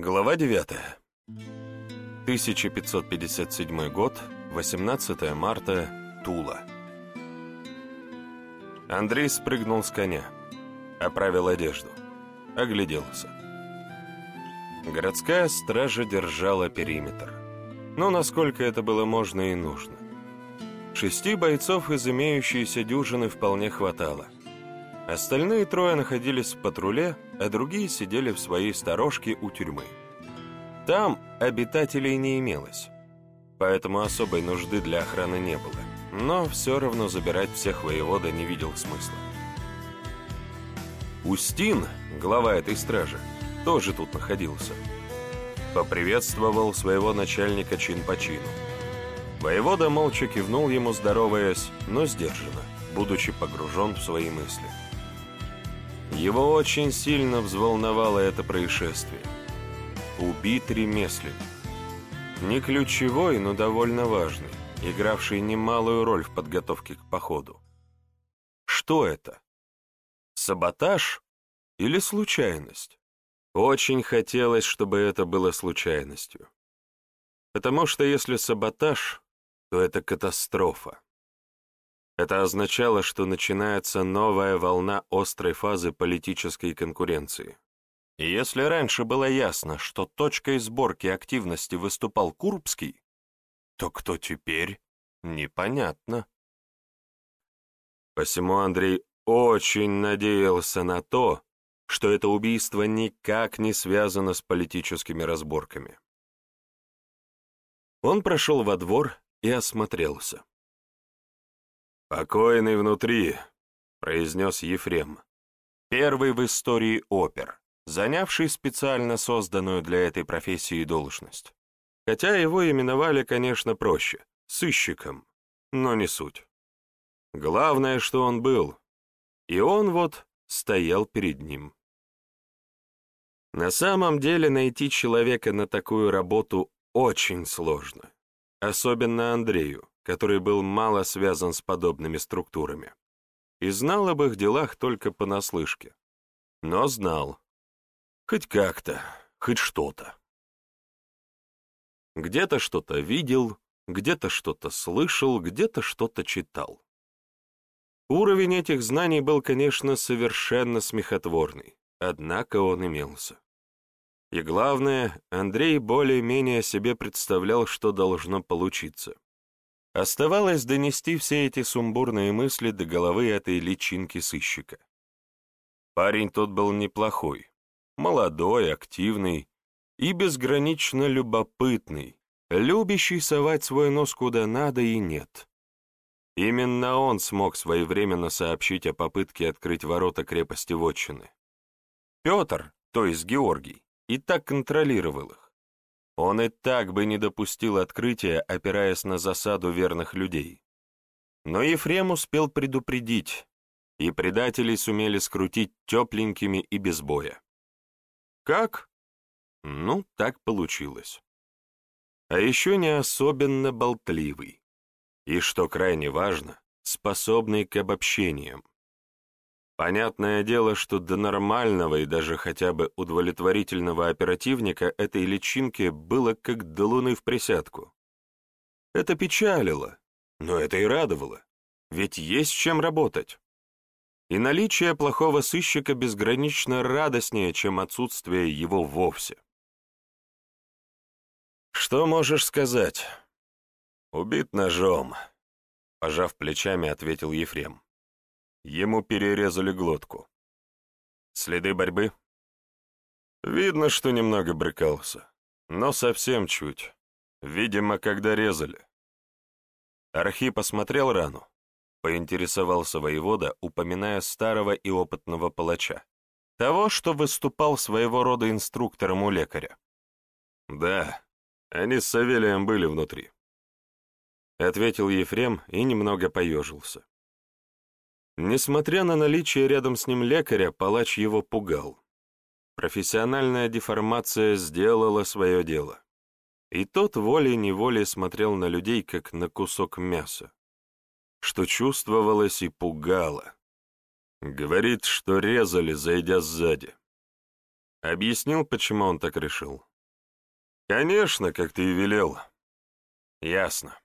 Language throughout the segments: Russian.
Глава 9. 1557 год, 18 марта, Тула. Андрей спрыгнул с коня, оправил одежду, огляделся. Городская стража держала периметр. Но насколько это было можно и нужно. Шести бойцов из имеющейся дюжины вполне хватало. Остальные трое находились в патруле, а другие сидели в своей сторожке у тюрьмы. Там обитателей не имелось, поэтому особой нужды для охраны не было, но все равно забирать всех воевода не видел смысла. Устин, глава этой стражи, тоже тут находился. Поприветствовал своего начальника чин по чину. Воевода молча кивнул ему, здороваясь, но сдержанно, будучи погружен в свои мысли. Его очень сильно взволновало это происшествие. Убит ремесленник. Не ключевой, но довольно важный, игравший немалую роль в подготовке к походу. Что это? Саботаж или случайность? Очень хотелось, чтобы это было случайностью. Потому что если саботаж, то это катастрофа. Это означало, что начинается новая волна острой фазы политической конкуренции. И если раньше было ясно, что точкой сборки активности выступал Курбский, то кто теперь, непонятно. Посему Андрей очень надеялся на то, что это убийство никак не связано с политическими разборками. Он прошел во двор и осмотрелся. «Покойный внутри», — произнес Ефрем. Первый в истории опер, занявший специально созданную для этой профессии должность. Хотя его именовали, конечно, проще — сыщиком, но не суть. Главное, что он был, и он вот стоял перед ним. На самом деле найти человека на такую работу очень сложно, особенно Андрею, который был мало связан с подобными структурами, и знал об их делах только понаслышке. Но знал. Хоть как-то, хоть что-то. Где-то что-то видел, где-то что-то слышал, где-то что-то читал. Уровень этих знаний был, конечно, совершенно смехотворный, однако он имелся. И главное, Андрей более-менее себе представлял, что должно получиться. Оставалось донести все эти сумбурные мысли до головы этой личинки сыщика. Парень тот был неплохой, молодой, активный и безгранично любопытный, любящий совать свой нос куда надо и нет. Именно он смог своевременно сообщить о попытке открыть ворота крепости Вотчины. Петр, то есть Георгий, и так контролировал их. Он и так бы не допустил открытия, опираясь на засаду верных людей. Но Ефрем успел предупредить, и предателей сумели скрутить тепленькими и без боя. Как? Ну, так получилось. А еще не особенно болтливый. И, что крайне важно, способный к обобщениям. Понятное дело, что до нормального и даже хотя бы удовлетворительного оперативника этой личинки было как до луны в присядку. Это печалило, но это и радовало, ведь есть чем работать. И наличие плохого сыщика безгранично радостнее, чем отсутствие его вовсе. «Что можешь сказать?» «Убит ножом», — пожав плечами, ответил Ефрем. Ему перерезали глотку. Следы борьбы? Видно, что немного брыкался, но совсем чуть. Видимо, когда резали. Архип посмотрел рану, поинтересовался воевода, упоминая старого и опытного палача, того, что выступал своего рода инструктором у лекаря. «Да, они с Савелием были внутри», — ответил Ефрем и немного поежился. Несмотря на наличие рядом с ним лекаря, палач его пугал. Профессиональная деформация сделала свое дело. И тот волей-неволей смотрел на людей, как на кусок мяса, что чувствовалось и пугало. Говорит, что резали, зайдя сзади. Объяснил, почему он так решил. Конечно, как ты и велел. Ясно.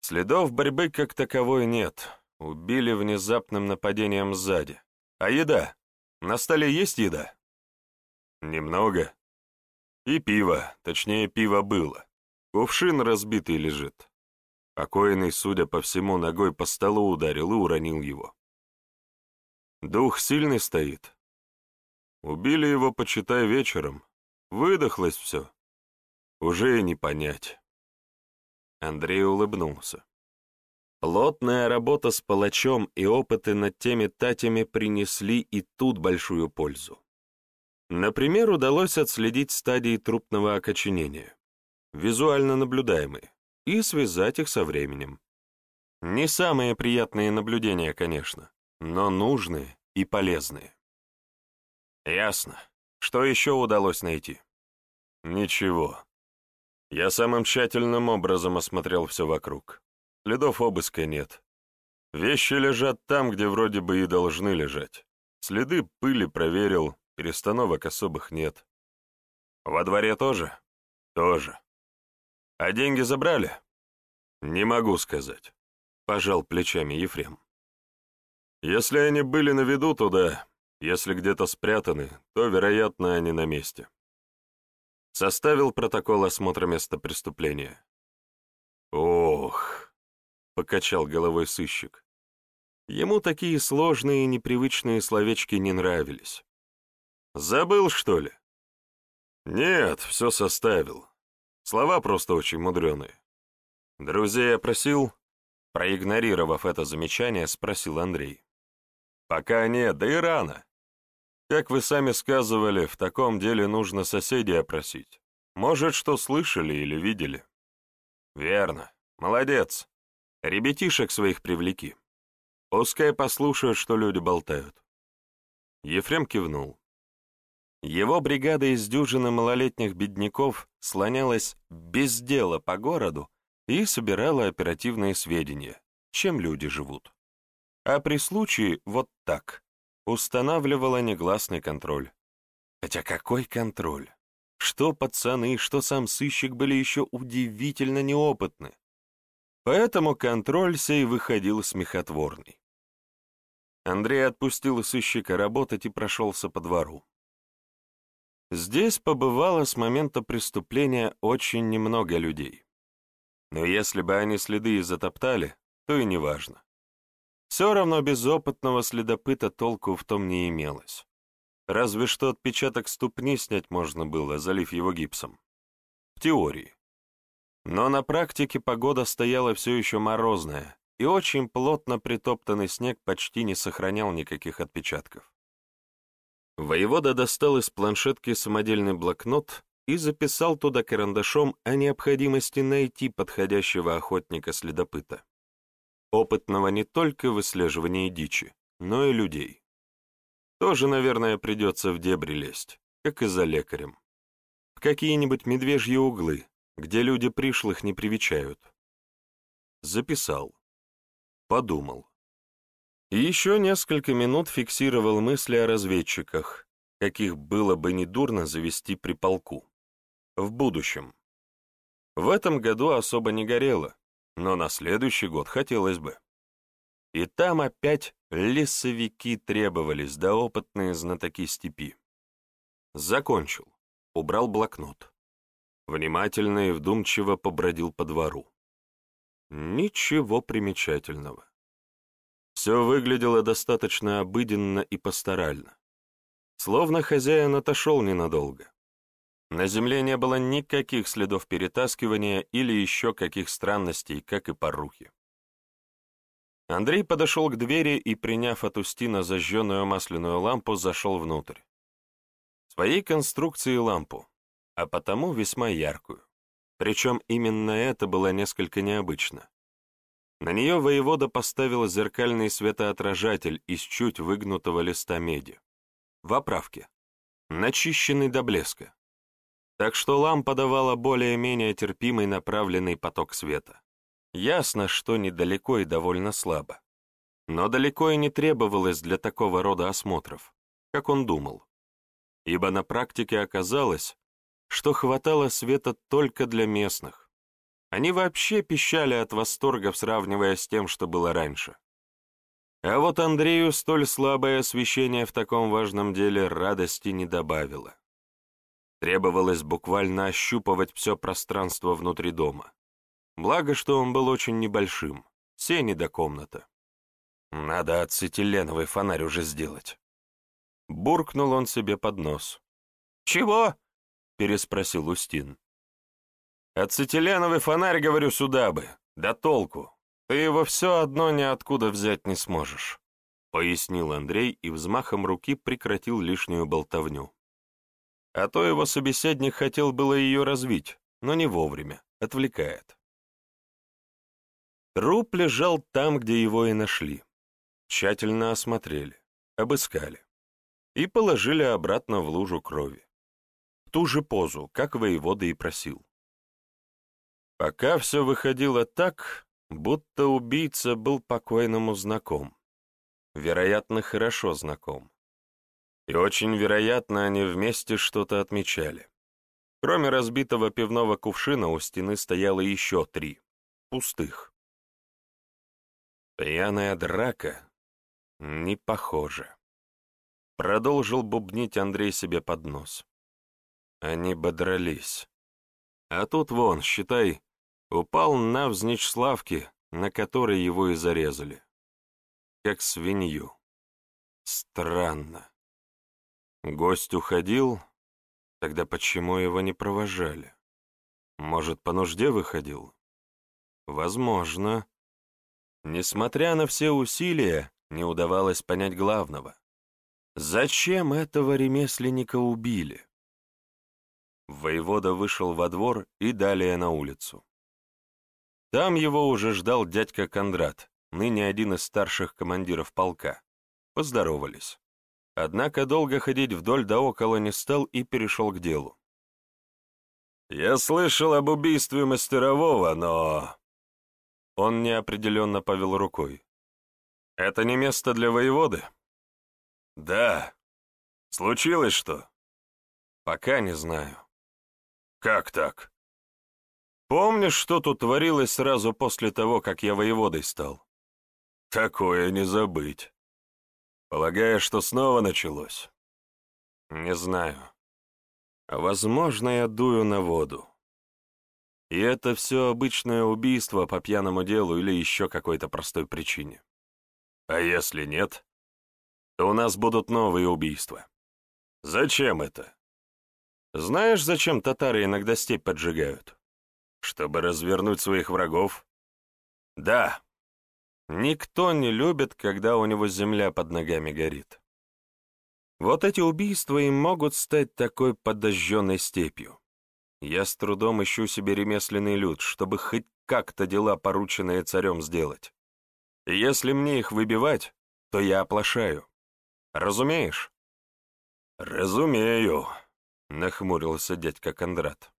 Следов борьбы как таковой нет. Убили внезапным нападением сзади. А еда? На столе есть еда? Немного. И пиво, точнее, пиво было. Кувшин разбитый лежит. Покойный, судя по всему, ногой по столу ударил и уронил его. Дух сильный стоит. Убили его, почитай, вечером. Выдохлось все. Уже и не понять. Андрей улыбнулся. Плотная работа с палачом и опыты над теми татями принесли и тут большую пользу. Например, удалось отследить стадии трупного окоченения, визуально наблюдаемые, и связать их со временем. Не самые приятные наблюдения, конечно, но нужные и полезные. Ясно. Что еще удалось найти? Ничего. Я самым тщательным образом осмотрел все вокруг. Следов обыска нет. Вещи лежат там, где вроде бы и должны лежать. Следы пыли проверил, перестановок особых нет. Во дворе тоже? Тоже. А деньги забрали? Не могу сказать. Пожал плечами Ефрем. Если они были на виду, то да. Если где-то спрятаны, то, вероятно, они на месте. Составил протокол осмотра места преступления. Покачал головой сыщик. Ему такие сложные и непривычные словечки не нравились. «Забыл, что ли?» «Нет, все составил. Слова просто очень мудреные. Друзей опросил?» Проигнорировав это замечание, спросил Андрей. «Пока нет, да и рано. Как вы сами сказывали, в таком деле нужно соседей опросить. Может, что слышали или видели. Верно. Молодец. Ребятишек своих привлеки. Пускай послушают, что люди болтают. Ефрем кивнул. Его бригада из дюжины малолетних бедняков слонялась без дела по городу и собирала оперативные сведения, чем люди живут. А при случае вот так устанавливала негласный контроль. Хотя какой контроль? Что пацаны, что сам сыщик были еще удивительно неопытны. Поэтому контроль сей выходил смехотворный. Андрей отпустил сыщика работать и прошелся по двору. Здесь побывало с момента преступления очень немного людей. Но если бы они следы и затоптали, то и неважно. Все равно без опытного следопыта толку в том не имелось. Разве что отпечаток ступни снять можно было, залив его гипсом. В теории. Но на практике погода стояла все еще морозная, и очень плотно притоптанный снег почти не сохранял никаких отпечатков. Воевода достал из планшетки самодельный блокнот и записал туда карандашом о необходимости найти подходящего охотника-следопыта опытного не только в выслеживании дичи, но и людей. Тоже, наверное, придется в дебри лезть, как и за лекарем. В какие-нибудь медвежьи углы, где люди пришлых не привечают. Записал. Подумал. И еще несколько минут фиксировал мысли о разведчиках, каких было бы недурно завести при полку. В будущем. В этом году особо не горело, но на следующий год хотелось бы. И там опять лесовики требовались, да опытные знатоки степи. Закончил, убрал блокнот. Внимательно и вдумчиво побродил по двору. Ничего примечательного. Все выглядело достаточно обыденно и пасторально. Словно хозяин отошел ненадолго. На земле не было никаких следов перетаскивания или еще каких странностей, как и порухи. Андрей подошел к двери и, приняв от Устина зажженную масляную лампу, зашел внутрь. Своей конструкции лампу, а потому весьма яркую. Причем именно это было несколько необычно. На нее воевода поставил зеркальный светоотражатель из чуть выгнутого листа меди. В оправке. Начищенный до блеска так что лампа давала более-менее терпимый направленный поток света. Ясно, что недалеко и довольно слабо. Но далеко и не требовалось для такого рода осмотров, как он думал. ибо на практике оказалось, что хватало света только для местных. Они вообще пищали от восторга, сравнивая с тем, что было раньше. А вот Андрею столь слабое освещение в таком важном деле радости не добавило. Требовалось буквально ощупывать все пространство внутри дома. Благо, что он был очень небольшим, сени до комната. Надо ацетиленовый фонарь уже сделать. Буркнул он себе под нос. «Чего?» — переспросил Устин. «Ацетиленовый фонарь, говорю, сюда бы. Да толку. Ты его все одно ниоткуда взять не сможешь», — пояснил Андрей и взмахом руки прекратил лишнюю болтовню. А то его собеседник хотел было ее развить, но не вовремя, отвлекает. Труп лежал там, где его и нашли. Тщательно осмотрели, обыскали и положили обратно в лужу крови. Ту же позу, как воевода и просил. Пока все выходило так, будто убийца был покойному знаком. Вероятно, хорошо знаком. И очень вероятно, они вместе что-то отмечали. Кроме разбитого пивного кувшина у стены стояло еще три, пустых. Пьяная драка? Не похоже. Продолжил бубнить Андрей себе под нос. Они бодрались. А тут вон, считай, упал навзничь Славки, на которой его и зарезали. Как свинью. Странно. Гость уходил, тогда почему его не провожали? Может, по нужде выходил? Возможно. Несмотря на все усилия, не удавалось понять главного. Зачем этого ремесленника убили? Воевода вышел во двор и далее на улицу. Там его уже ждал дядька Кондрат, ныне один из старших командиров полка. Поздоровались. Однако долго ходить вдоль да около не стал и перешел к делу. «Я слышал об убийстве мастерового, но...» Он неопределенно повел рукой. «Это не место для воеводы?» «Да. Случилось что?» «Пока не знаю». «Как так?» Помнишь, что тут творилось сразу после того, как я воеводой стал? Такое не забыть. Полагаешь, что снова началось? Не знаю. Возможно, я дую на воду. И это все обычное убийство по пьяному делу или еще какой-то простой причине. А если нет, то у нас будут новые убийства. Зачем это? Знаешь, зачем татары иногда степь поджигают? Чтобы развернуть своих врагов? Да. Никто не любит, когда у него земля под ногами горит. Вот эти убийства и могут стать такой подожженной степью. Я с трудом ищу себе ремесленный люд, чтобы хоть как-то дела, порученные царем, сделать. И если мне их выбивать, то я оплошаю. Разумеешь? Разумею, — нахмурился дядька Кондрат.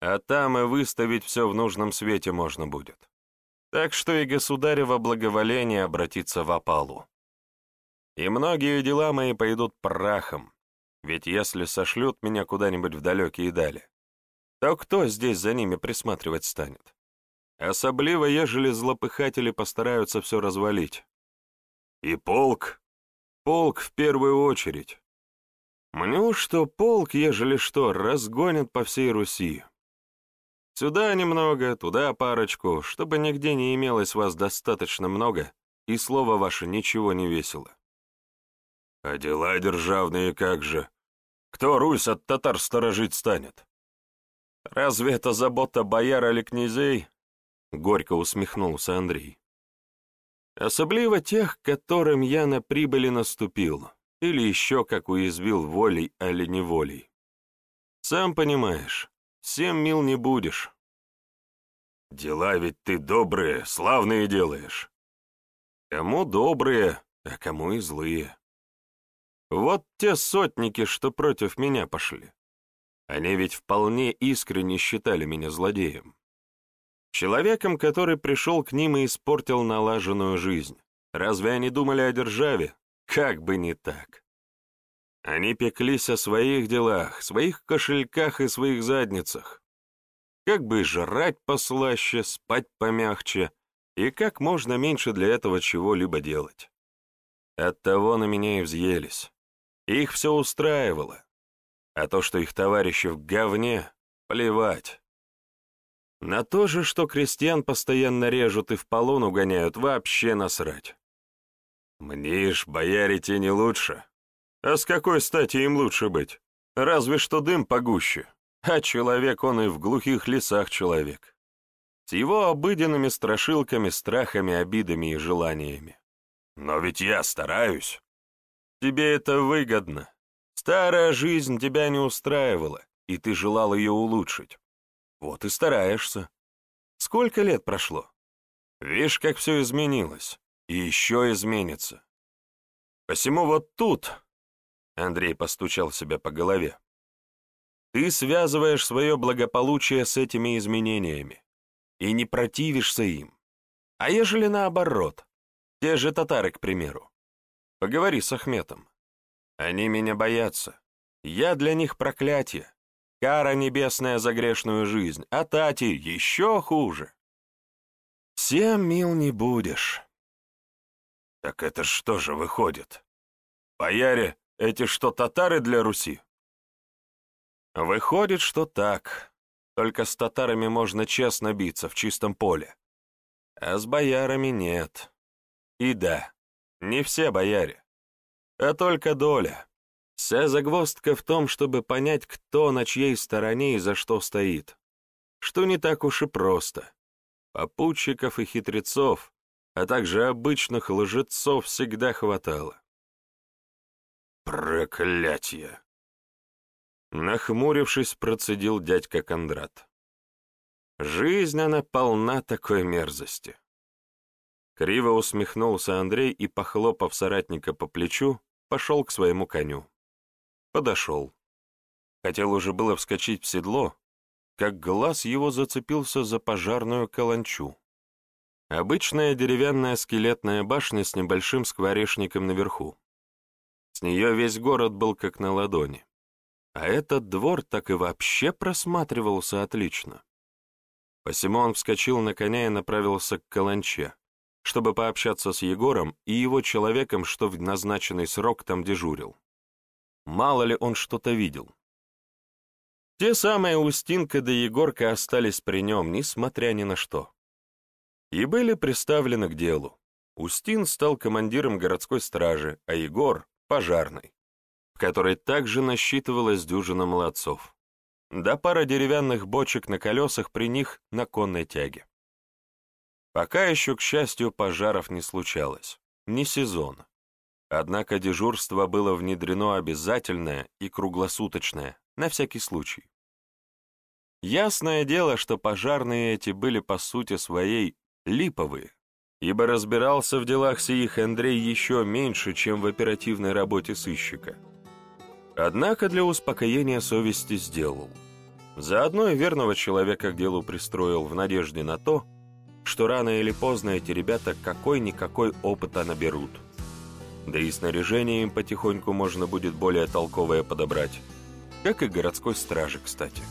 А там и выставить все в нужном свете можно будет. Так что и государево благоволение обратится в опалу. И многие дела мои пойдут прахом, ведь если сошлют меня куда-нибудь в далекие дали, то кто здесь за ними присматривать станет? Особливо, ежели злопыхатели постараются все развалить. И полк? Полк в первую очередь. Мне что полк, ежели что, разгонят по всей Руси, Сюда немного, туда парочку, чтобы нигде не имелось вас достаточно много, и слово ваше ничего не весело. А дела державные как же? Кто Русь от татар сторожить станет? Разве это забота бояр или князей? Горько усмехнулся Андрей. Особливо тех, которым я на прибыли наступил, или еще как уязвил волей или неволей. Сам понимаешь, Всем мил не будешь. Дела ведь ты добрые, славные делаешь. Кому добрые, а кому и злые. Вот те сотники, что против меня пошли. Они ведь вполне искренне считали меня злодеем. Человеком, который пришел к ним и испортил налаженную жизнь. Разве они думали о державе? Как бы не так. Они пеклись о своих делах, своих кошельках и своих задницах. Как бы жрать послаще, спать помягче, и как можно меньше для этого чего-либо делать. Оттого на меня и взъелись. Их все устраивало. А то, что их товарищи в говне, плевать. На то же, что крестьян постоянно режут и в полон угоняют, вообще насрать. Ж, бояре, те не лучше. А с какой стати им лучше быть? Разве что дым погуще. А человек он и в глухих лесах человек. С его обыденными страшилками, страхами, обидами и желаниями. Но ведь я стараюсь. Тебе это выгодно. Старая жизнь тебя не устраивала, и ты желал ее улучшить. Вот и стараешься. Сколько лет прошло? Видишь, как все изменилось. И еще изменится. Посему вот тут, Андрей постучал себя по голове, ты связываешь свое благополучие с этими изменениями и не противишься им. А ежели наоборот, те же татары, к примеру. Поговори с Ахметом. Они меня боятся. Я для них проклятие. Кара небесная за грешную жизнь, а Тати еще хуже. Всем мил не будешь. Так это что же выходит? Бояре, эти что, татары для Руси? Выходит, что так. Только с татарами можно честно биться в чистом поле. А с боярами нет. И да, не все бояре, а только доля. Вся загвоздка в том, чтобы понять, кто на чьей стороне и за что стоит. Что не так уж и просто. Попутчиков и хитрецов, а также обычных лжецов всегда хватало. Проклятие! Нахмурившись, процедил дядька Кондрат. Жизнь, она полна такой мерзости. Криво усмехнулся Андрей и, похлопав соратника по плечу, пошел к своему коню. Подошел. Хотел уже было вскочить в седло, как глаз его зацепился за пожарную каланчу. Обычная деревянная скелетная башня с небольшим скворечником наверху. С нее весь город был как на ладони. А этот двор так и вообще просматривался отлично. Посему он вскочил на коня и направился к каланче чтобы пообщаться с Егором и его человеком, что в назначенный срок там дежурил. Мало ли он что-то видел. Те самые Устинка да Егорка остались при нем, несмотря ни на что. И были приставлены к делу. Устин стал командиром городской стражи, а Егор — пожарный, в которой также насчитывалось дюжина молодцов. Да пара деревянных бочек на колесах при них на конной тяге. Пока еще, к счастью, пожаров не случалось. Не сезон. Однако дежурство было внедрено обязательное и круглосуточное, на всякий случай. Ясное дело, что пожарные эти были по сути своей липовые, ибо разбирался в делах сих Андрей еще меньше, чем в оперативной работе сыщика. Однако для успокоения совести сделал. Заодно и верного человека к делу пристроил в надежде на то, что рано или поздно эти ребята какой-никакой опыта наберут. Да и снаряжение им потихоньку можно будет более толковое подобрать, как и городской стражи, кстати.